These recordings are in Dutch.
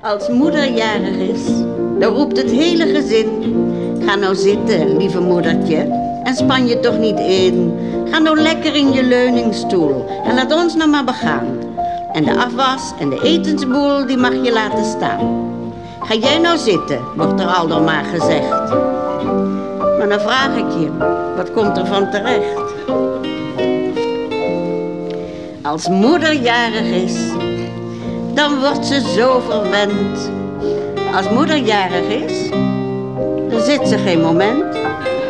Als moeder jarig is, dan roept het hele gezin. Ga nou zitten, lieve moedertje, en span je toch niet in. Ga nou lekker in je leuningstoel en laat ons nou maar begaan. En de afwas en de etensboel, die mag je laten staan. Ga jij nou zitten, wordt er al door maar gezegd. Maar dan vraag ik je, wat komt er van terecht? Als moeder jarig is, dan wordt ze zo verwend. Als moeder jarig is, dan zit ze geen moment.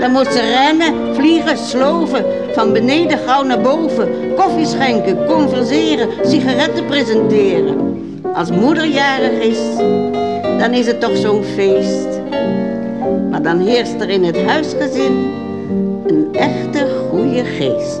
Dan moet ze rennen, vliegen, sloven, van beneden gauw naar boven. Koffie schenken, converseren, sigaretten presenteren. Als moeder jarig is, dan is het toch zo'n feest. Maar dan heerst er in het huisgezin een echte goede geest.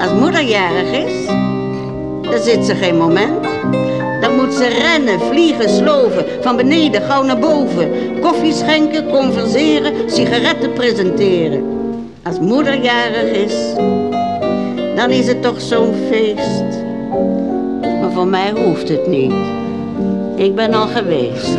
Als moeder jarig is, dan zit ze geen moment. Dan moet ze rennen, vliegen, sloven, van beneden gauw naar boven. Koffie schenken, converseren, sigaretten presenteren. Als moeder jarig is, dan is het toch zo'n feest. Maar voor mij hoeft het niet. Ik ben al geweest.